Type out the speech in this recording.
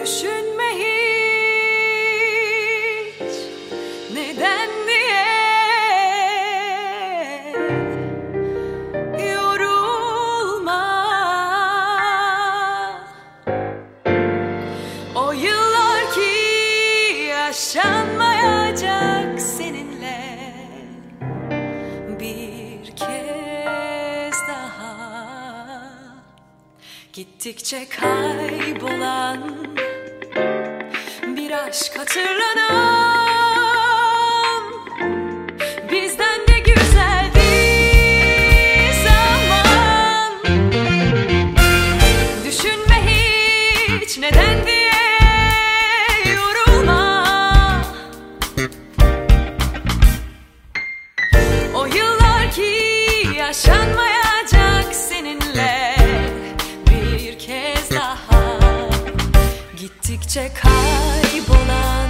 Düşünme hiç. Neden diye yorulma. O yıllar ki yaşanmayacak seninle. Bir kez daha. Gittikçe kaybolan aşk hatırlanan. Bizden de güzeldi zaman. Düşünme hiç neden diye yorulma. O yıllar ki yaşanmayacak Gittikçe kaybolan